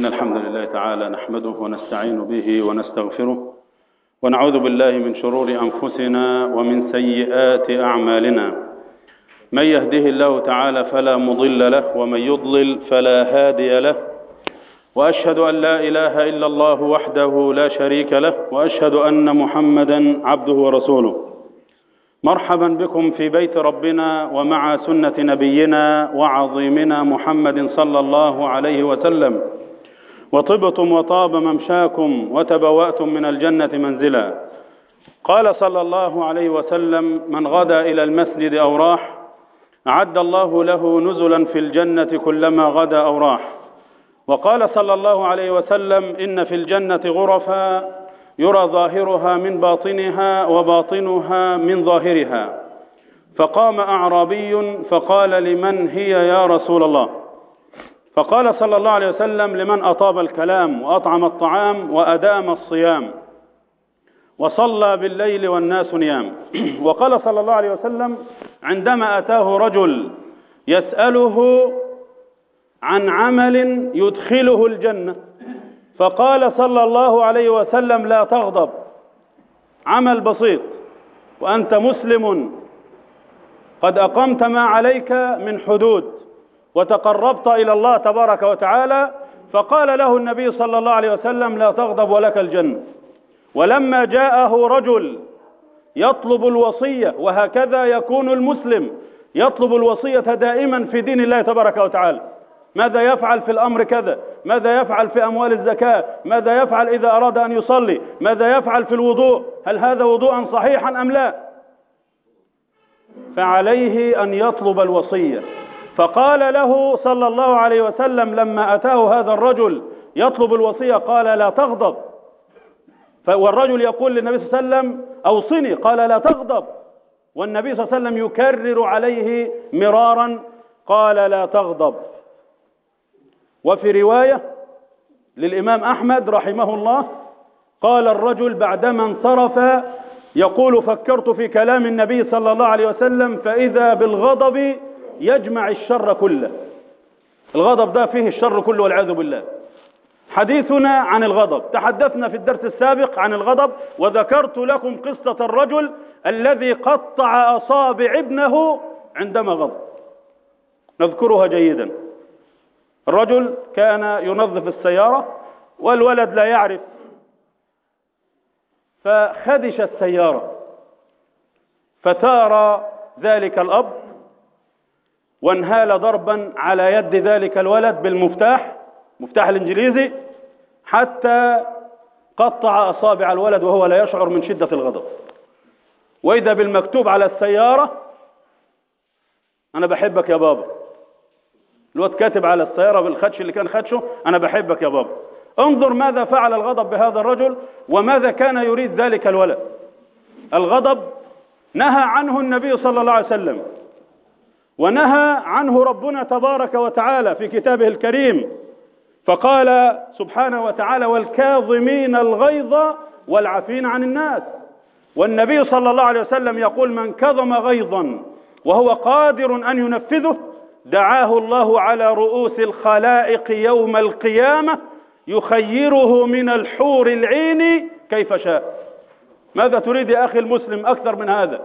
إن الحمد لله تعالى نحمده ونستعين به ونستغفره ونعوذ بالله من شرور أنفسنا ومن سيئات أعمالنا. من يهده الله تعالى فلا مضل له ومن يضلل فلا هادي له. وأشهد أن لا إله إلا الله وحده لا شريك له وأشهد أن محمدا عبده ورسوله. مرحبا بكم في بيت ربنا ومع سنة نبينا وعظيمنا محمد صلى الله عليه وسلم. وطبتم وطاب ممشاكم وتبوأتم من الجنة منزلا. قال صلى الله عليه وسلم من غدا إلى المسجد أو راح أعد الله له نزلا في الجنة كلما غدا أو راح. وقال صلى الله عليه وسلم إن في الجنة غرفا يرى ظاهرها من باطنها وباطنها من ظاهرها. فقام أعرابي فقال لمن هي يا رسول الله؟ فقال صلى الله عليه وسلم لمن أطاب الكلام وأطعم الطعام وأدام الصيام وصلى بالليل والناس نيام. وقال صلى الله عليه وسلم عندما أتاه رجل يسأله عن عمل يدخله الجنة فقال صلى الله عليه وسلم لا تغضب عمل بسيط وأنت مسلم قد أقمت ما عليك من حدود. وتقربت إلى الله تبارك وتعالى فقال له النبي صلى الله عليه وسلم لا تغضب ولك الجنة. ولما جاءه رجل يطلب الوصية وهكذا يكون المسلم يطلب الوصية دائما في دين الله تبارك وتعالى. ماذا يفعل في الأمر كذا؟ ماذا يفعل في أموال الزكاة؟ ماذا يفعل إذا أراد أن يصلي؟ ماذا يفعل في الوضوء؟ هل هذا وضوءا صحيحا أم لا؟ فعليه أن يطلب الوصية. فقال له صلى الله عليه وسلم لما أتاه هذا الرجل يطلب الوصية قال لا تغضب. والرجل يقول للنبي صلى الله عليه وسلم أوصني. قال لا تغضب. والنبي صلى الله عليه وسلم يكرر عليه مرارا قال لا تغضب. وفي رواية للإمام أحمد رحمه الله قال الرجل بعدما انصرف يقول فكرت في كلام النبي صلى الله عليه وسلم فإذا بالغضب يجمع الشر كله. الغضب ده فيه الشر كله والعياذ بالله. حديثنا عن الغضب. تحدثنا في الدرس السابق عن الغضب وذكرت لكم قصة الرجل الذي قطع أصابع ابنه عندما غضب. نذكرها جيدا. الرجل كان ينظف السيارة والولد لا يعرف فخدش السيارة فتار ذلك الأب وانهال ضربا على يد ذلك الولد بالمفتاح مفتاح الإنجليزي حتى قطع أصابع الولد وهو لا يشعر من شدة الغضب. وإذا بالمكتوب على السيارة أنا بحبك يا بابا. الواد كاتب على السيارة بالخدش اللي كان خدشه أنا بحبك يا بابا. انظر ماذا فعل الغضب بهذا الرجل وماذا كان يريد ذلك الولد. الغضب نهى عنه النبي صلى الله عليه وسلم. ونهى عنه ربنا تبارك وتعالى في كتابه الكريم فقال سبحانه وتعالى والكاظمين الغيظ والعافين عن الناس والنبي صلى الله عليه وسلم يقول من كظم غيظا وهو قادر أن ينفذه دعاه الله على رؤوس الخلائق يوم القيامة يخيره من الحور العين كيف شاء ماذا تريد يا أخي المسلم أكثر من هذا؟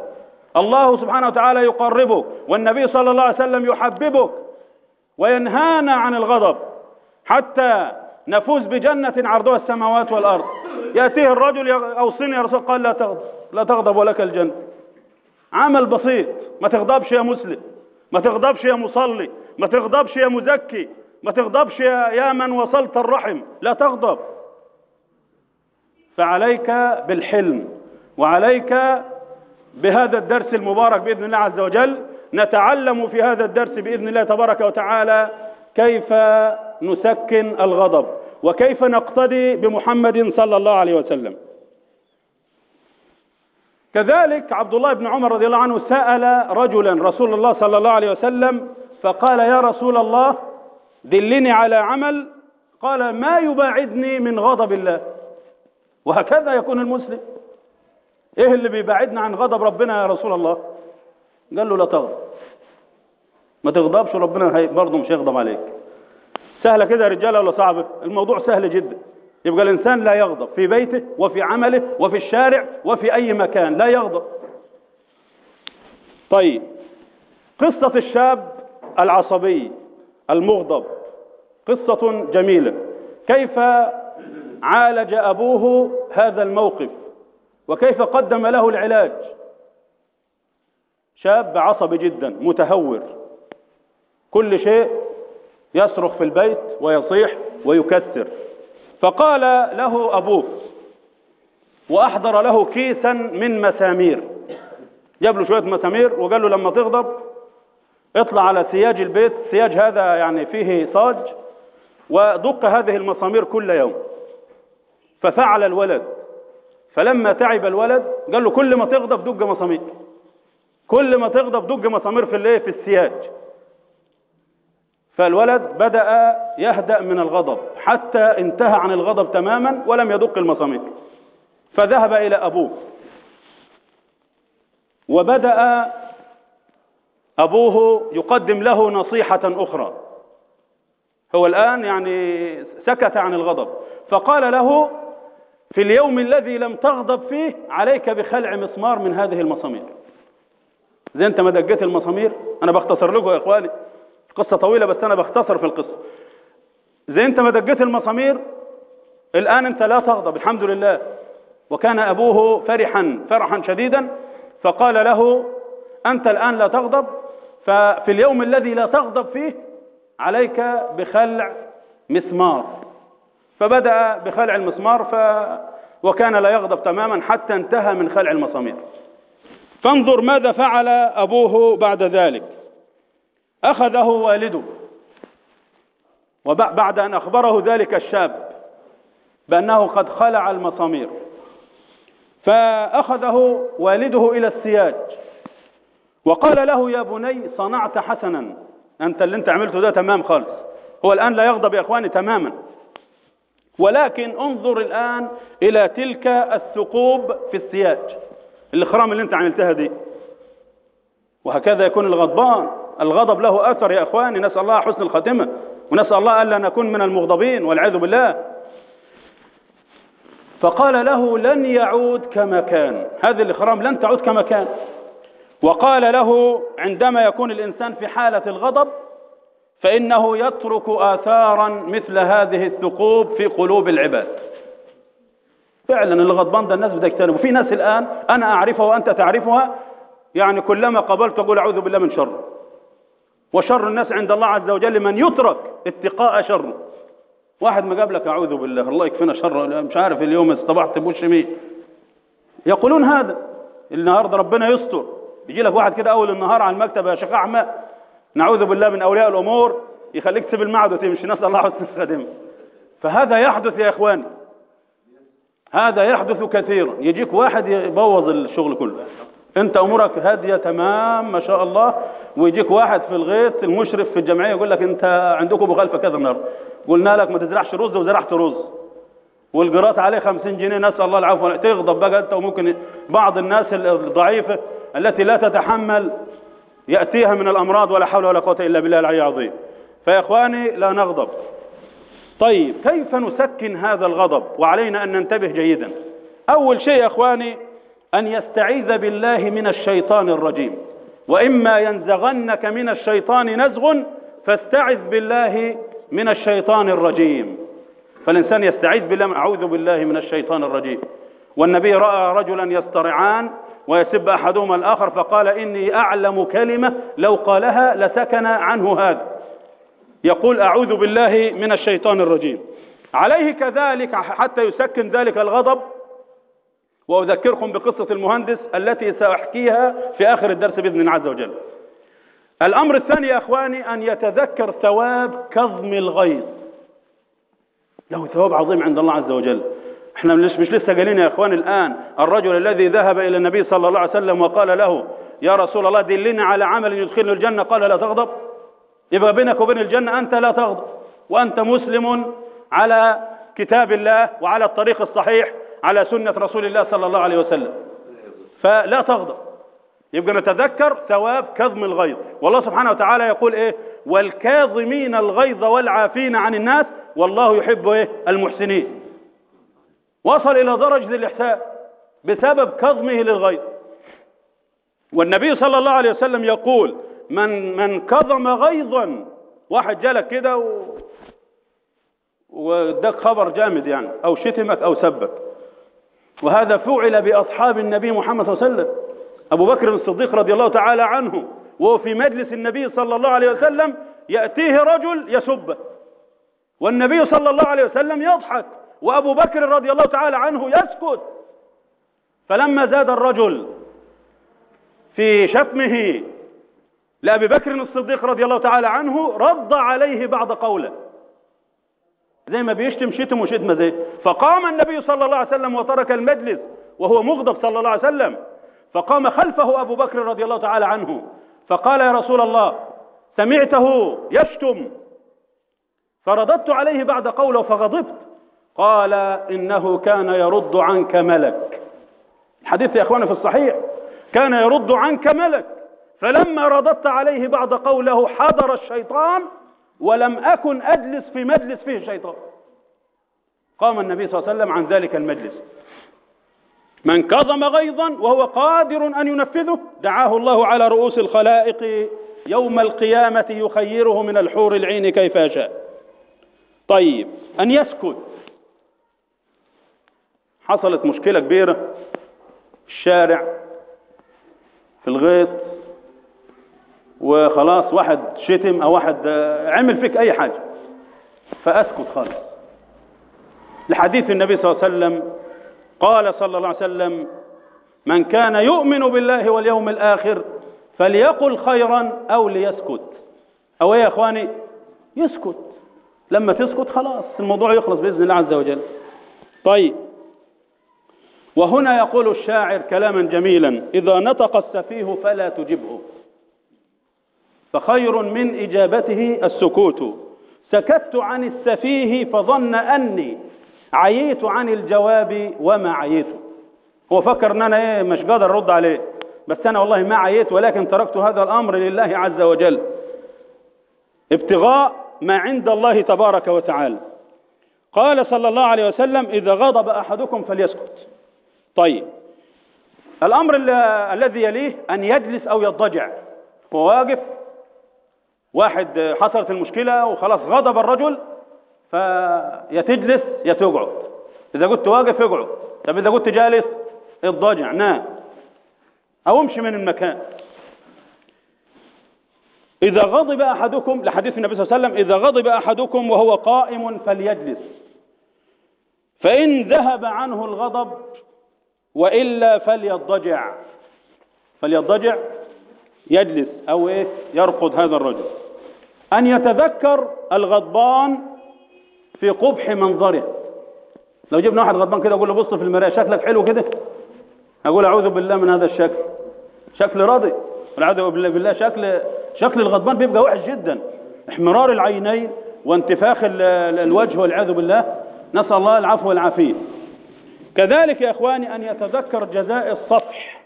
الله سبحانه وتعالى يقربك والنبي صلى الله عليه وسلم يحببك وينهانا عن الغضب حتى نفوز بجنة عرضها السماوات والأرض. يأتيه الرجل أوصني يا رسول قال لا تغضب لا تغضب ولك الجنة. عمل بسيط ما تغضبش يا مسلم ما تغضبش يا مصلي ما تغضبش يا مزكي ما تغضبش يا, يا من وصلت الرحم لا تغضب. فعليك بالحلم وعليك بهذا الدرس المبارك بإذن الله عز وجل نتعلم في هذا الدرس بإذن الله تبارك وتعالى كيف نسكن الغضب وكيف نقتدي بمحمد صلى الله عليه وسلم. كذلك عبد الله بن عمر رضي الله عنه سأل رجلا رسول الله صلى الله عليه وسلم فقال يا رسول الله دلني على عمل قال ما يباعدني من غضب الله. وهكذا يكون المسلم. إيه اللي بيبعدنا عن غضب ربنا يا رسول الله؟ قال له لا تغضب. ما تغضبش ربنا برضه مش هيغضب عليك. سهلة كده يا رجالة ولا صعبة؟ الموضوع سهل جدا. يبقى الإنسان لا يغضب في بيته وفي عمله وفي الشارع وفي أي مكان لا يغضب. طيب قصة الشاب العصبي المغضب قصة جميلة. كيف عالج أبوه هذا الموقف؟ وكيف قدم له العلاج؟ شاب عصبي جدا متهور. كل شيء يصرخ في البيت ويصيح ويكسر. فقال له أبوه وأحضر له كيسا من مسامير. جاب له شوية مسامير وقال له لما تغضب اطلع على سياج البيت. سياج هذا يعني فيه صاج ودق هذه المسامير كل يوم. ففعل الولد. فلما تعب الولد قال له كل ما تغضب دق مسامير. كل ما تغضب دق مسامير في الايه في السياج. فالولد بدأ يهدأ من الغضب حتى انتهى عن الغضب تماما ولم يدق المسامير. فذهب إلى أبوه. وبدأ أبوه يقدم له نصيحة أخرى. هو الآن يعني سكت عن الغضب. فقال له في اليوم الذي لم تغضب فيه عليك بخلع مسمار من هذه المسامير. زي انت ما دقيت المسامير؟ أنا بختصر لكم يا إخواني. قصة طويلة بس أنا بختصر في القصة. زي انت ما دقيت المسامير؟ الآن انت لا تغضب الحمد لله. وكان أبوه فرحا فرحا شديدا فقال له أنت الآن لا تغضب ففي اليوم الذي لا تغضب فيه عليك بخلع مسمار. فبدأ بخلع المسمار ف وكان لا يغضب تماما حتى انتهى من خلع المسامير. فانظر ماذا فعل أبوه بعد ذلك. أخذه والده. وبعد أن أخبره ذلك الشاب بأنه قد خلع المسامير. فأخذه والده إلى السياج. وقال له يا بني صنعت حسنا. أنت اللي أنت عملته ده تمام خالص. هو الآن لا يغضب يا إخواني تماما. ولكن انظر الآن إلى تلك الثقوب في السياج. الإخرام اللي أنت عملتها دي. وهكذا يكون الغضبان. الغضب له أثر يا إخواني. نسأل الله حسن الخاتمة. ونسأل الله ألا نكون من المغضبين والعياذ بالله. فقال له لن يعود كما كان. هذه الإخرام لن تعود كما كان. وقال له عندما يكون الإنسان في حالة الغضب فإنه يترك آثارا مثل هذه الثقوب في قلوب العباد. فعلا الغضبان ده الناس بتجتنب وفي ناس الآن أنا أعرفها وأنت تعرفها يعني كلما قبلت أقول أعوذ بالله من شر. وشر الناس عند الله عز وجل من يترك اتقاء شره واحد ما قابلك أعوذ بالله الله يكفينا شر. مش عارف اليوم اصطبحت بوش مين يقولون هذا النهارده ربنا يستر. بيجي لك واحد كده أول النهار على المكتب يا شيخ أحمد نعوذ بالله من أولياء الأمور يخليك تسيب المعد وتمشي. نسأل الله حسن الخاتمه فهذا يحدث يا إخوان. هذا يحدث كثيرا. يجيك واحد يبوظ الشغل كله. أنت أمورك هادية تمام ما شاء الله. ويجيك واحد في الغيط المشرف في الجمعية يقول لك أنت عندكم مخالفه كذا النهارده قلنا لك ما تزرعش رز وزرعت رز. والقراط عليه 50 جنيه. نسأل الله العفو. تغضب بقى أنت وممكن بعض الناس الضعيفه التي لا تتحمل. يأتيها من الأمراض ولا حول ولا قوة إلا بالله العلي العظيم. فيا إخواني لا نغضب. طيب كيف نسكن هذا الغضب وعلينا أن ننتبه جيدا؟ أول شيء يا إخواني أن يستعيذ بالله من الشيطان الرجيم. وإما ينزغنك من الشيطان نزغ فاستعذ بالله من الشيطان الرجيم. فالإنسان يستعيذ بالله أعوذ بالله من الشيطان الرجيم. والنبي رأى رجلا يصطرعان ويسب أحدهما الآخر فقال إني أعلم كلمة لو قالها لسكن عنه هذا. يقول أعوذ بالله من الشيطان الرجيم. عليه كذلك حتى يسكن ذلك الغضب. وأذكركم بقصة المهندس التي سأحكيها في آخر الدرس بإذن الله عز وجل. الأمر الثاني يا أخواني أن يتذكر ثواب كظم الغيظ. له ثواب عظيم عند الله عز وجل. إحنا مش, مش لسه قايلين يا إخوان الآن الرجل الذي ذهب إلى النبي صلى الله عليه وسلم وقال له يا رسول الله دلني على عمل يدخلني الجنة. قال لا تغضب. يبقى بينك وبين الجنة أنت لا تغضب وأنت مسلم على كتاب الله وعلى الطريق الصحيح على سنة رسول الله صلى الله عليه وسلم. فلا تغضب. يبقى نتذكر ثواب كظم الغيظ. والله سبحانه وتعالى يقول إيه؟ والكاظمين الغيظ والعافين عن الناس والله يحب إيه؟ المحسنين. وصل إلى درجة الإحسان بسبب كظمه للغيظ والنبي صلى الله عليه وسلم يقول من من كظم غيظا. واحد جالك كده و... واداك خبر جامد يعني أو شتمك أو سبك. وهذا فعل بأصحاب النبي محمد صلى الله عليه وسلم. أبو بكر الصديق رضي الله تعالى عنه وهو في مجلس النبي صلى الله عليه وسلم يأتيه رجل يسبه. والنبي صلى الله عليه وسلم يضحك. وأبو بكر رضي الله تعالى عنه يسكت. فلما زاد الرجل في شتمه لأبي بكر الصديق رضي الله تعالى عنه رد عليه بعض قوله. زي ما بيشتم شتم وشتمة زي. فقام النبي صلى الله عليه وسلم وترك المجلس وهو مغضب صلى الله عليه وسلم. فقام خلفه أبو بكر رضي الله تعالى عنه. فقال يا رسول الله سمعته يشتم. فرددت عليه بعد قوله فغضبت. قال إنه كان يرد عنك ملك. الحديث يا إخواني في الصحيح كان يرد عنك ملك. فلما رددت عليه بعد قوله حضر الشيطان ولم أكن أجلس في مجلس فيه الشيطان قام النبي صلى الله عليه وسلم عن ذلك المجلس. من كظم غيظا وهو قادر أن ينفذه دعاه الله على رؤوس الخلائق يوم القيامة يخيره من الحور العين كيف يشاء. طيب أن يسكت. حصلت مشكلة كبيرة في الشارع في الغيط وخلاص واحد شتم أو واحد عمل فيك أي حاجة. فأسكت خالص. لحديث النبي صلى الله عليه وسلم قال صلى الله عليه وسلم من كان يؤمن بالله واليوم الآخر فليقل خيرا أو ليسكت. إيه يا إخواني يسكت. لما تسكت خلاص الموضوع يخلص بإذن الله عز وجل. طيب وهنا يقول الشاعر كلاما جميلا إذا نطق السفيه فلا تجبه. فخير من إجابته السكوت. سكت عن السفيه فظن أني عييت عن الجواب وما عييت. هو فكر إن أنا إيه مش قادر أرد عليه بس أنا والله ما عييت ولكن تركت هذا الأمر لله عز وجل. ابتغاء ما عند الله تبارك وتعالى. قال صلى الله عليه وسلم إذا غضب أحدكم فليسكت. طيب. الأمر الذي يليه أن يجلس أو يضجع. هو واقف. واحد حصلت المشكلة وخلاص غضب الرجل فيا تجلس يا تقعد إذا كنت واقف اقعد. طب إذا كنت جالس اضطجع نام أو امشي من المكان. إذا غضب أحدكم لحديث النبي صلى الله عليه وسلم إذا غضب أحدكم وهو قائم فليجلس. فإن ذهب عنه الغضب وإلا فليضجع. فليضجع يجلس أو إيه يرقد هذا الرجل. أن يتذكر الغضبان في قبح منظره. لو جبنا واحد غضبان كده أقول له بص في المراية شكلك حلو كده. أقول أعوذ بالله من هذا الشكل. شكل راضي. والعياذ بالله شكل شكل الغضبان بيبقى وحش جدا. احمرار العينين وانتفاخ الوجه والعياذ بالله. نسأل الله العفو والعافية. كذلك يا إخواني أن يتذكر جزاء الصفح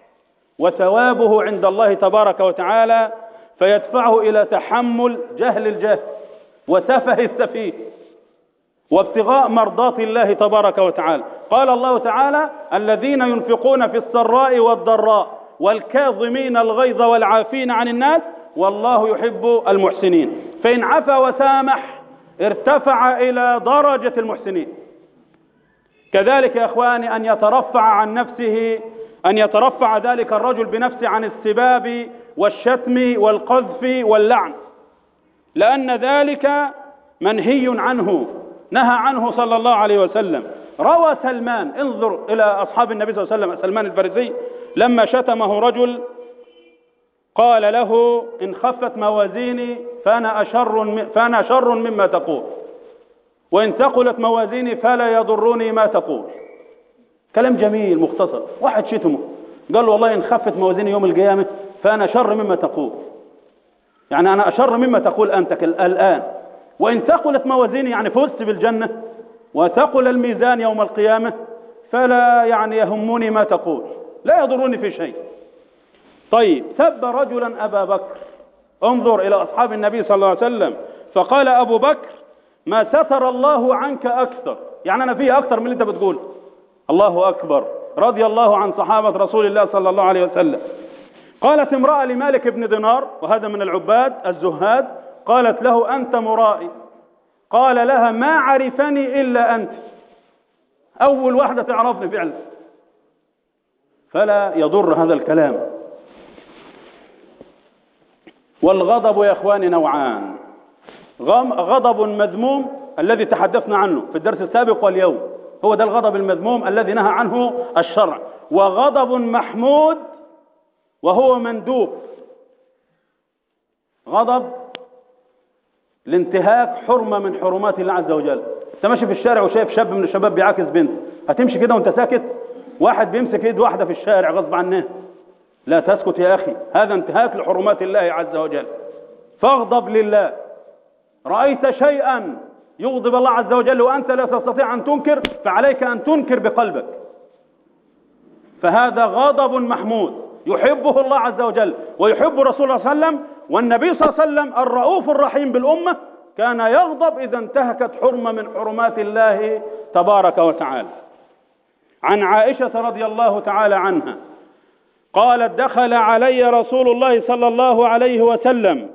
وثوابه عند الله تبارك وتعالى فيدفعه إلى تحمل جهل الجهل وسفه السفيه وابتغاء مرضات الله تبارك وتعالى. قال الله تعالى الذين ينفقون في السراء والضراء والكاظمين الغيظ والعافين عن الناس والله يحب المحسنين. فإن عفا وسامح ارتفع إلى درجة المحسنين. كذلك يا إخواني أن يترفع عن نفسه أن يترفع ذلك الرجل بنفسه عن السباب والشتم والقذف واللعن. لأن ذلك منهي عنه نهى عنه صلى الله عليه وسلم. روى سلمان انظر إلى أصحاب النبي صلى الله عليه وسلم سلمان الفارسي لما شتمه رجل قال له إن خفت موازيني فأنا أشر, فأنا شر مما تقول. وإن ثقلت موازيني فلا يضرني ما تقول. كلام جميل مختصر. واحد شتمه. قال له والله إن خفت موازيني يوم القيامة فأنا شر مما تقول. يعني أنا أشر مما تقول أنت الآن. وإن ثقلت موازيني يعني فزت بالجنة وثقل الميزان يوم القيامة فلا يعني يهمني ما تقول. لا يضرني في شيء. طيب سب رجلا أبا بكر. انظر إلى أصحاب النبي صلى الله عليه وسلم. فقال أبو بكر ما ستر الله عنك أكثر. يعني أنا فيه أكثر من اللي أنت بتقول. الله أكبر. رضي الله عن صحابة رسول الله صلى الله عليه وسلم. قالت امرأة لمالك بن دينار وهذا من العباد الزهاد قالت له أنت مرائي. قال لها ما عرفني إلا أنت. أول واحدة تعرفني فعلا. فلا يضر هذا الكلام. والغضب يا إخواني نوعان. غضب مذموم الذي تحدثنا عنه في الدرس السابق واليوم. هو ده الغضب المذموم الذي نهى عنه الشرع. وغضب محمود وهو مندوب. غضب لانتهاك حرمة من حرمات الله عز وجل. انت ماشي في الشارع وشايف شاب من الشباب بيعاكس بنت. هتمشي كده وانت ساكت؟ واحد بيمسك ايد واحدة في الشارع غصب عنه. لا تسكت يا أخي. هذا انتهاك لحرمات الله عز وجل. فاغضب لله. رأيت شيئا يغضب الله عز وجل وأنت لا تستطيع أن تنكر فعليك أن تنكر بقلبك. فهذا غضب محمود. يحبه الله عز وجل ويحب رسول الله صلى الله عليه وسلم والنبي صلى الله عليه وسلم الرؤوف الرحيم بالأمة كان يغضب إذا انتهكت حرمة من حرمات الله تبارك وتعالى. عن عائشة رضي الله تعالى عنها قالت دخل علي رسول الله صلى الله عليه وسلم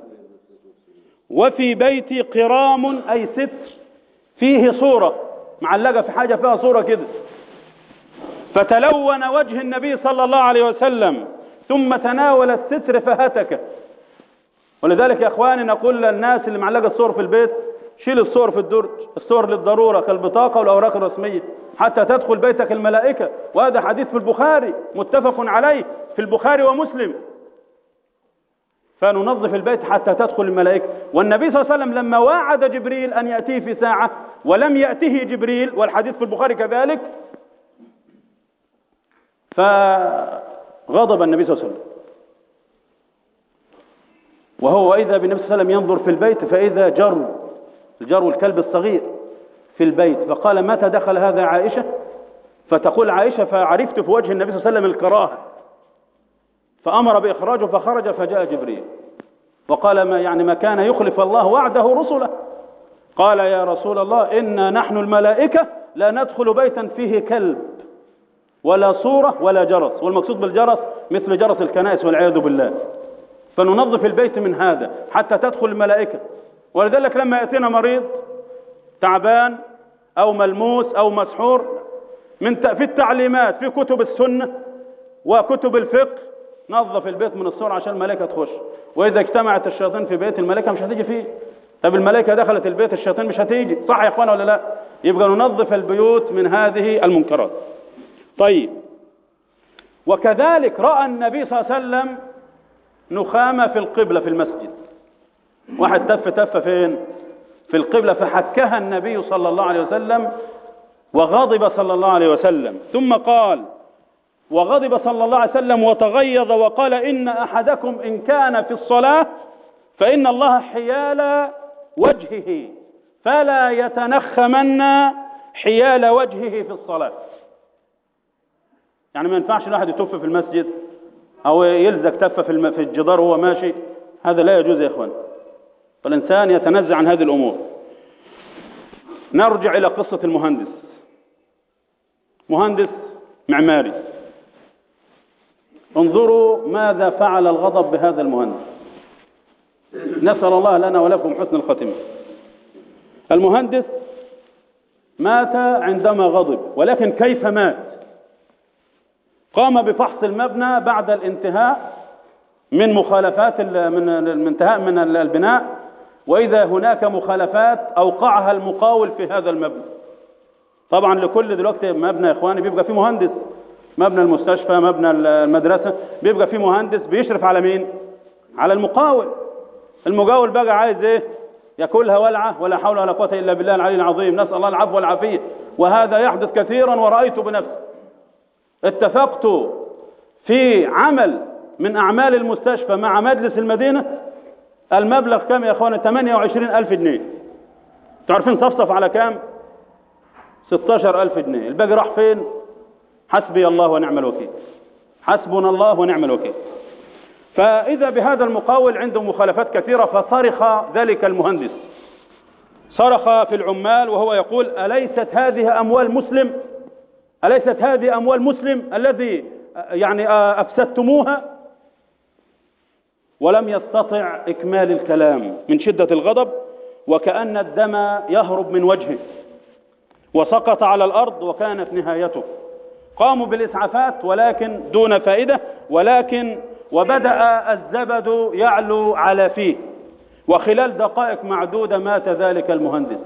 وفي بيتي قرام أي ستر فيه صورة معلقة في حاجة فيها صورة كده. فتلون وجه النبي صلى الله عليه وسلم ثم تناول الستر فهتك. ولذلك يا إخواني نقول للناس اللي معلقة الصور في البيت شيل الصور في الدرج الصور للضرورة كالبطاقة والأوراق الرسمية حتى تدخل بيتك الملائكة. وهذا حديث في البخاري متفق عليه في البخاري ومسلم. فننظف البيت حتى تدخل الملائكة. والنبي صلى الله عليه وسلم لما واعد جبريل أن يأتيه في ساعة ولم يأته جبريل والحديث في البخاري كذلك فغضب النبي صلى الله عليه وسلم. وهو إذا بالنبي صلى الله عليه وسلم ينظر في البيت فإذا جر الجر الكلب الصغير في البيت فقال متى دخل هذا عائشة؟ فتقول عائشة فعرفت في وجه النبي صلى الله عليه وسلم الكراهة. فأمر بإخراجه فخرج فجاء جبريل. وقال ما يعني ما كان يخلف الله وعده رسله. قال يا رسول الله إنا نحن الملائكة لا ندخل بيتا فيه كلب ولا صورة ولا جرس. والمقصود بالجرس مثل جرس الكنائس والعياذ بالله. فننظف البيت من هذا حتى تدخل الملائكة. ولذلك لما يأتينا مريض تعبان أو ملموس أو مسحور من في التعليمات في كتب السنة وكتب الفقه نظف البيت من الصور عشان الملائكة تخش. وإذا اجتمعت الشياطين في بيت الملائكة مش هتيجي فيه. طب الملائكة دخلت البيت الشياطين مش هتيجي. صح يا إخوان ولا لا؟ يبقى ننظف البيوت من هذه المنكرات. طيب. وكذلك رأى النبي صلى الله عليه وسلم نخامة في القبلة في المسجد. واحد تف تف فين؟ في القبلة فحكها النبي صلى الله عليه وسلم وغضب صلى الله عليه وسلم. ثم قال وغضب صلى الله عليه وسلم وتغيظ وقال إن أحدكم إن كان في الصلاة فإن الله حيال وجهه فلا يتنخمن حيال وجهه في الصلاة. يعني ما ينفعش الواحد يتف في المسجد أو يلزق تفة في في الجدار وهو ماشي. هذا لا يجوز يا إخوان. فالإنسان يتنزع عن هذه الأمور. نرجع إلى قصة المهندس. مهندس معماري. انظروا ماذا فعل الغضب بهذا المهندس. نسأل الله لنا ولكم حسن الختمة المهندس مات عندما غضب ولكن كيف مات؟ قام بفحص المبنى بعد الانتهاء من مخالفات من الانتهاء من البناء وإذا هناك مخالفات أوقعها المقاول في هذا المبنى. طبعا لكل دلوقتي مبنى يا إخواني بيبقى فيه مهندس. مبنى المستشفى مبنى المدرسة. بيبقى فيه مهندس بيشرف على مين؟ على المقاول. المقاول بقى عايز إيه؟ ياكلها ولعة ولا حول ولا قوة إلا بالله العلي العظيم. نسأل الله العفو والعافية. وهذا يحدث كثيرا ورأيت بنفسي. اتفقت في عمل من أعمال المستشفى مع مجلس المدينة. المبلغ كم يا أخوانا 28 ألف جنيه. تعرفين صفصف على كام؟ 16 ألف جنيه. الباقي راح فين؟ حسبي الله ونعم الوكيل. حسبنا الله ونعم الوكيل. فإذا بهذا المقاول عنده مخالفات كثيرة فصرخ ذلك المهندس. صرخ في العمال وهو يقول أليست هذه أموال مسلم؟ أليست هذه أموال مسلم الذي يعني أفسدتموها؟ ولم يستطع إكمال الكلام من شدة الغضب وكأن الدم يهرب من وجهه وسقط على الأرض وكانت نهايته. قاموا بالإسعافات ولكن دون فائدة ولكن وبدأ الزبد يعلو على فيه. وخلال دقائق معدودة مات ذلك المهندس.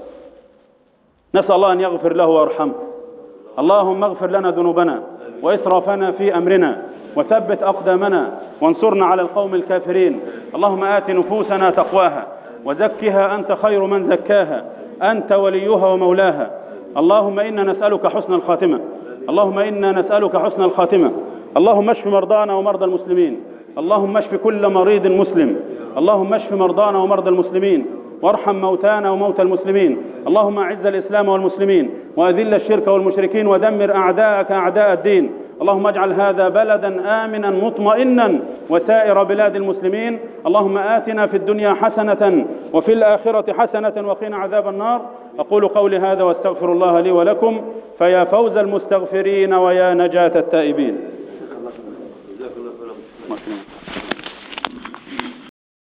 نسأل الله أن يغفر له ويرحمه. اللهم اغفر لنا ذنوبنا وإسرافنا في أمرنا وثبت أقدامنا وانصرنا على القوم الكافرين. اللهم آت نفوسنا تقواها وزكها أنت خير من زكاها. أنت وليها ومولاها. اللهم إنا نسألك حسن الخاتمة. اللهم إنا نسألك حسن الخاتمة. اللهم اشف مرضانا ومرضى المسلمين. اللهم اشف كل مريض مسلم. اللهم اشف مرضانا ومرضى المسلمين. وارحم موتانا وموتى المسلمين. اللهم أعز الإسلام والمسلمين. وأذل الشرك والمشركين ودمر أعداءك أعداء الدين. اللهم اجعل هذا بلدا آمنا مطمئنا وسائر بلاد المسلمين. اللهم آتنا في الدنيا حسنة وفي الآخرة حسنة وقنا عذاب النار. أقول قولي هذا واستغفر الله لي ولكم. فيا فوز المستغفرين ويا نجاة التائبين.